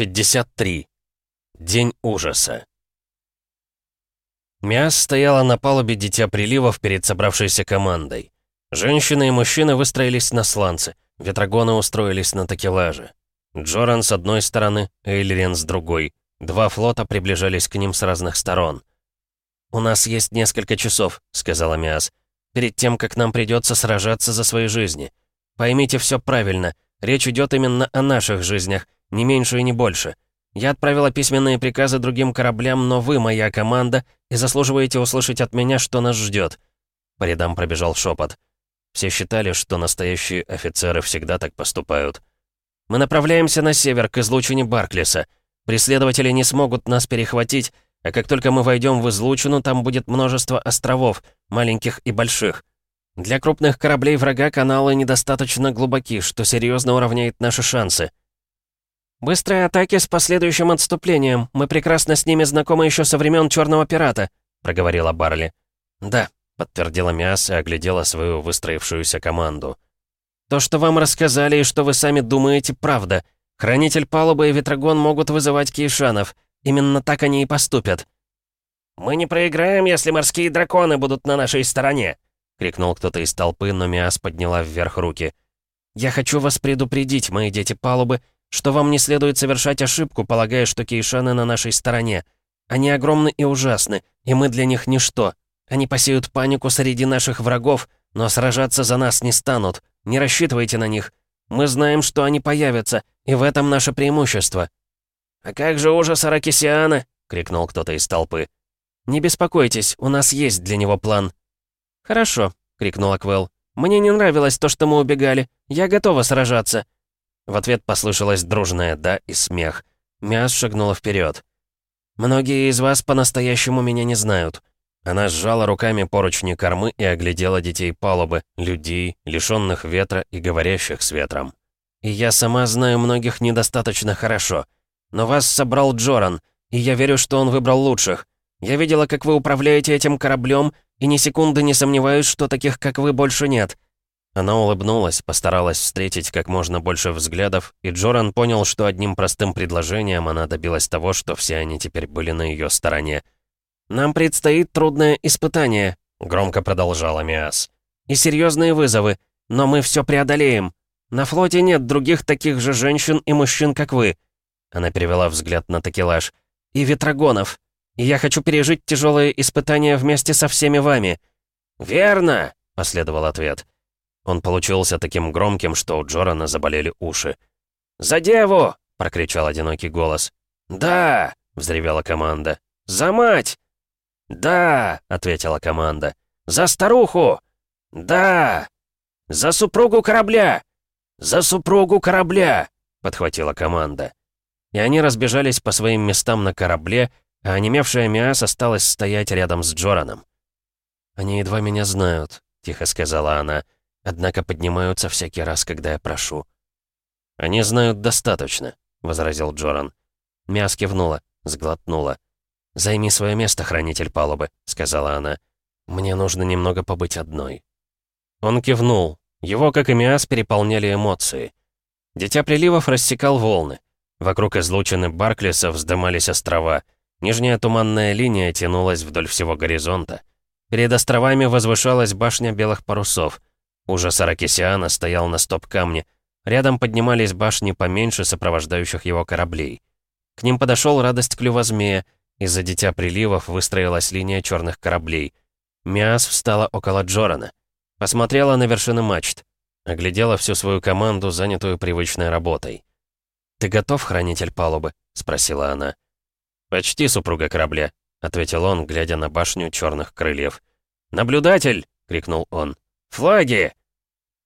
53. День ужаса. Миас стояла на палубе Дитя Приливов перед собравшейся командой. Женщины и мужчины выстроились на сланце, ветрогоны устроились на такелаже. Джоран с одной стороны, Эйлерен с другой. Два флота приближались к ним с разных сторон. «У нас есть несколько часов», — сказала Миас, «перед тем, как нам придется сражаться за свои жизни. Поймите все правильно, речь идет именно о наших жизнях, не меньше и не больше. Я отправила письменные приказы другим кораблям, но вы моя команда, и заслуживаете услышать от меня, что нас ждет. По рядам пробежал шепот. Все считали, что настоящие офицеры всегда так поступают. Мы направляемся на север, к излучине Барклиса. Преследователи не смогут нас перехватить, а как только мы войдем в излучину, там будет множество островов, маленьких и больших. Для крупных кораблей врага каналы недостаточно глубоки, что серьезно уравняет наши шансы. «Быстрые атаки с последующим отступлением. Мы прекрасно с ними знакомы еще со времен Черного Пирата», — проговорила Барли. «Да», — подтвердила Миас и оглядела свою выстроившуюся команду. «То, что вам рассказали и что вы сами думаете, правда. Хранитель палубы и Ветрогон могут вызывать кейшанов. Именно так они и поступят». «Мы не проиграем, если морские драконы будут на нашей стороне», — крикнул кто-то из толпы, но Миас подняла вверх руки. «Я хочу вас предупредить, мои дети палубы, что вам не следует совершать ошибку, полагая, что кейшаны на нашей стороне. Они огромны и ужасны, и мы для них ничто. Они посеют панику среди наших врагов, но сражаться за нас не станут. Не рассчитывайте на них. Мы знаем, что они появятся, и в этом наше преимущество». «А как же ужас Аракисиана?» — крикнул кто-то из толпы. «Не беспокойтесь, у нас есть для него план». «Хорошо», — крикнул Аквел. «Мне не нравилось то, что мы убегали. Я готова сражаться. В ответ послышалось дружное «да» и смех. Миас шагнула вперед. «Многие из вас по-настоящему меня не знают». Она сжала руками поручни кормы и оглядела детей палубы, людей, лишенных ветра и говорящих с ветром. «И я сама знаю многих недостаточно хорошо. Но вас собрал Джоран, и я верю, что он выбрал лучших. Я видела, как вы управляете этим кораблем, и ни секунды не сомневаюсь, что таких, как вы, больше нет. Она улыбнулась, постаралась встретить как можно больше взглядов, и Джоран понял, что одним простым предложением она добилась того, что все они теперь были на ее стороне. «Нам предстоит трудное испытание», — громко продолжала Миас. «И серьезные вызовы, но мы все преодолеем. На флоте нет других таких же женщин и мужчин, как вы». Она перевела взгляд на такелаж. «И ветрогонов. И я хочу пережить тяжелые испытания вместе со всеми вами». «Верно», — последовал ответ. Он получился таким громким, что у Джорана заболели уши. «За деву!» — прокричал одинокий голос. «Да!» — взревела команда. «За мать!» «Да!» — ответила команда. «За старуху!» «Да!» «За супругу корабля!» «За супругу корабля!» — подхватила команда. И они разбежались по своим местам на корабле, а онемевшая Миас осталась стоять рядом с Джораном. «Они едва меня знают», — тихо сказала она однако поднимаются всякий раз, когда я прошу». «Они знают достаточно», — возразил Джоран. Мяс кивнула, сглотнула. «Займи свое место, хранитель палубы», — сказала она. «Мне нужно немного побыть одной». Он кивнул. Его, как и Миас, переполняли эмоции. Дитя приливов рассекал волны. Вокруг излучины Барклиса вздымались острова. Нижняя туманная линия тянулась вдоль всего горизонта. Перед островами возвышалась башня белых парусов. Уже Саракисиана стоял на стоп-камне. Рядом поднимались башни поменьше сопровождающих его кораблей. К ним подошел радость клюва змея. Из-за дитя приливов выстроилась линия черных кораблей. Миас встала около Джорана. Посмотрела на вершины мачт. Оглядела всю свою команду, занятую привычной работой. «Ты готов, хранитель палубы?» — спросила она. «Почти супруга корабля», — ответил он, глядя на башню черных крыльев. «Наблюдатель!» — крикнул он. Флаги!»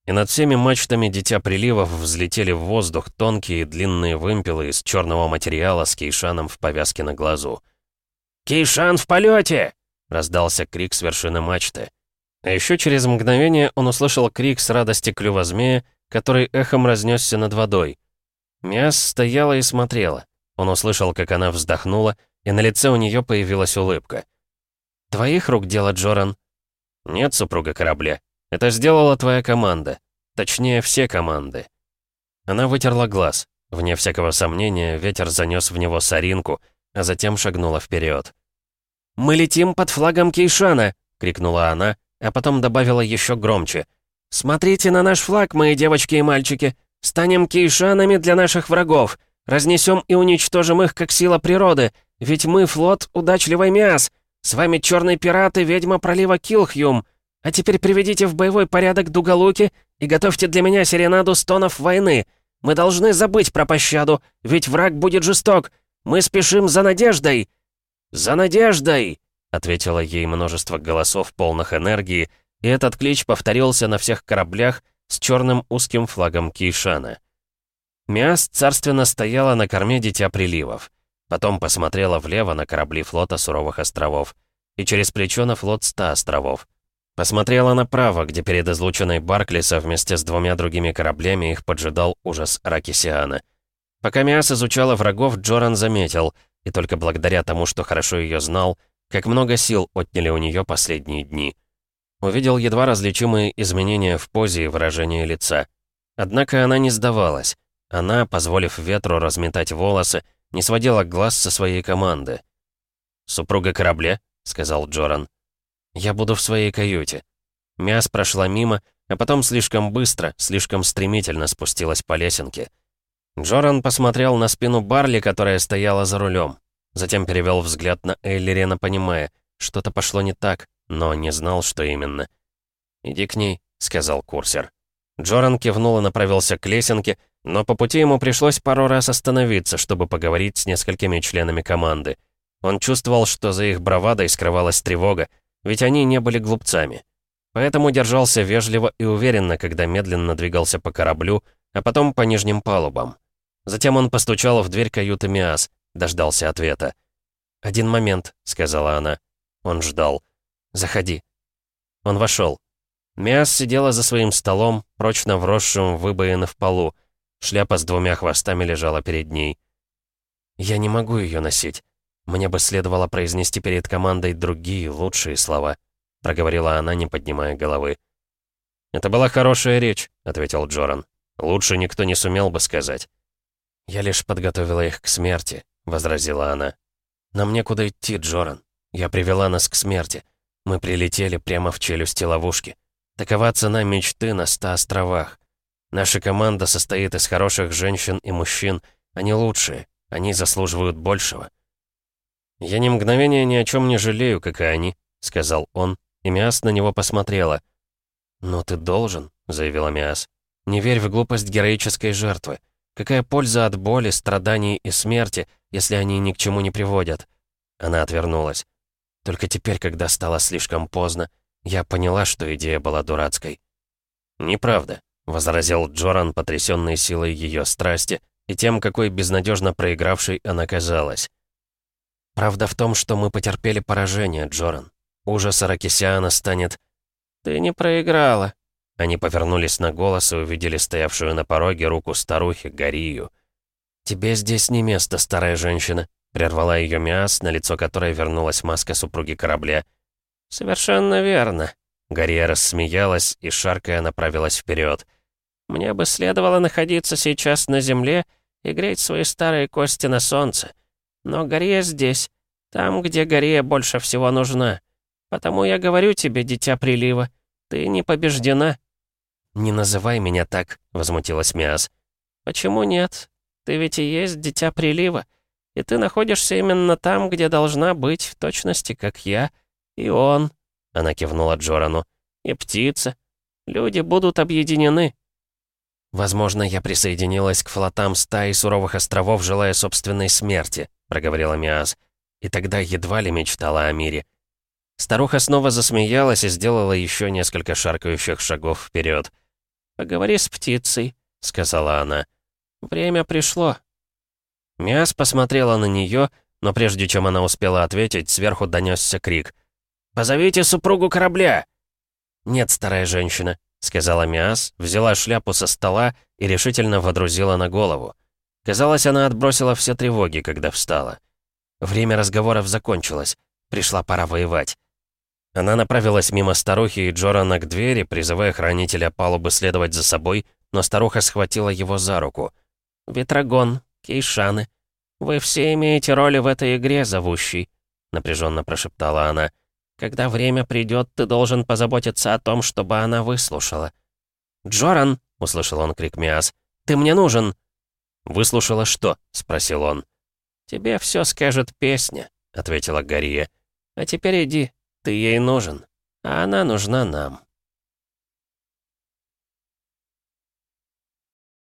И над всеми мачтами Дитя Приливов взлетели в воздух тонкие длинные вымпелы из черного материала с кейшаном в повязке на глазу. «Кейшан в полете!» — раздался крик с вершины мачты. А еще через мгновение он услышал крик с радости клюва змея, который эхом разнесся над водой. Мяс стояла и смотрела. Он услышал, как она вздохнула, и на лице у нее появилась улыбка. «Твоих рук дело, Джоран?» «Нет, супруга корабля», это сделала твоя команда. Точнее, все команды. Она вытерла глаз. Вне всякого сомнения, ветер занес в него соринку, а затем шагнула вперед. «Мы летим под флагом Кейшана!» — крикнула она, а потом добавила еще громче. «Смотрите на наш флаг, мои девочки и мальчики! Станем кейшанами для наших врагов! Разнесем и уничтожим их, как сила природы! Ведь мы флот удачливый Миас! С вами черные пираты ведьма пролива Килхюм! А теперь приведите в боевой порядок дуголуки и готовьте для меня серенаду стонов войны. Мы должны забыть про пощаду, ведь враг будет жесток. Мы спешим за надеждой!» «За надеждой!» — ответило ей множество голосов, полных энергии, и этот клич повторился на всех кораблях с черным узким флагом Кейшана. Миас царственно стояла на корме Дитя Приливов. Потом посмотрела влево на корабли флота Суровых островов и через плечо на флот Ста островов. Посмотрела направо, где перед излученной Барклиса вместе с двумя другими кораблями их поджидал ужас Ракисиана. Пока Миас изучала врагов, Джоран заметил, и только благодаря тому, что хорошо ее знал, как много сил отняли у нее последние дни. Увидел едва различимые изменения в позе и выражении лица. Однако она не сдавалась. Она, позволив ветру разметать волосы, не сводила глаз со своей команды. «Супруга корабля?» — сказал Джоран. «Я буду в своей каюте». Мяс прошла мимо, а потом слишком быстро, слишком стремительно спустилась по лесенке. Джоран посмотрел на спину Барли, которая стояла за рулем. Затем перевел взгляд на Эйлерена, понимая, что-то пошло не так, но не знал, что именно. «Иди к ней», — сказал курсер. Джоран кивнул и направился к лесенке, но по пути ему пришлось пару раз остановиться, чтобы поговорить с несколькими членами команды. Он чувствовал, что за их бравадой скрывалась тревога, ведь они не были глупцами. Поэтому держался вежливо и уверенно, когда медленно двигался по кораблю, а потом по нижним палубам. Затем он постучал в дверь каюты Миас, дождался ответа. «Один момент», — сказала она. Он ждал. «Заходи». Он вошел. Миас сидела за своим столом, прочно вросшим в выбоины в полу. Шляпа с двумя хвостами лежала перед ней. «Я не могу ее носить», мне бы следовало произнести перед командой другие, лучшие слова», — проговорила она, не поднимая головы. «Это была хорошая речь», — ответил Джоран. «Лучше никто не сумел бы сказать». «Я лишь подготовила их к смерти», — возразила она. «Нам некуда идти, Джоран. Я привела нас к смерти. Мы прилетели прямо в челюсти ловушки. Такова цена мечты на ста островах. Наша команда состоит из хороших женщин и мужчин. Они лучшие. Они заслуживают большего». «Я ни мгновения ни о чем не жалею, как и они», — сказал он, и Миас на него посмотрела. «Но ты должен», — заявила Миас. «Не верь в глупость героической жертвы. Какая польза от боли, страданий и смерти, если они ни к чему не приводят?» Она отвернулась. «Только теперь, когда стало слишком поздно, я поняла, что идея была дурацкой». «Неправда», — возразил Джоран, потрясённый силой ее страсти и тем, какой безнадежно проигравшей она казалась. Правда в том, что мы потерпели поражение, Джоран. Ужас Аракисиана станет... «Ты не проиграла». Они повернулись на голос и увидели стоявшую на пороге руку старухи, Горию. «Тебе здесь не место, старая женщина», — прервала ее Миас, на лицо которой вернулась маска супруги корабля. «Совершенно верно», — Гория рассмеялась и, шаркая, направилась вперед. «Мне бы следовало находиться сейчас на земле и греть свои старые кости на солнце. Но Гория здесь, там, где горе больше всего нужна. Потому я говорю тебе, дитя прилива, ты не побеждена». «Не называй меня так», — возмутилась Миас. «Почему нет? Ты ведь и есть дитя прилива. И ты находишься именно там, где должна быть, в точности, как я. И он», — она кивнула Джорану, — «и птица. Люди будут объединены». «Возможно, я присоединилась к флотам стаи суровых островов, желая собственной смерти», — проговорила Миас и тогда едва ли мечтала о мире. Старуха снова засмеялась и сделала еще несколько шаркающих шагов вперед. «Поговори с птицей», — сказала она. «Время пришло». Миас посмотрела на нее, но прежде чем она успела ответить, сверху донесся крик. «Позовите супругу корабля!» «Нет, старая женщина», — сказала Миас, взяла шляпу со стола и решительно водрузила на голову. Казалось, она отбросила все тревоги, когда встала. Время разговоров закончилось. Пришла пора воевать. Она направилась мимо старухи и Джорана к двери, призывая хранителя палубы следовать за собой, но старуха схватила его за руку. «Ветрогон, Кейшаны, вы все имеете роли в этой игре, зовущий», — напряженно прошептала она. «Когда время придет, ты должен позаботиться о том, чтобы она выслушала». «Джоран!» — услышал он крик Миас. «Ты мне нужен!» «Выслушала что?» — спросил он. «Тебе все скажет песня», — ответила Гария. «А теперь иди, ты ей нужен, а она нужна нам».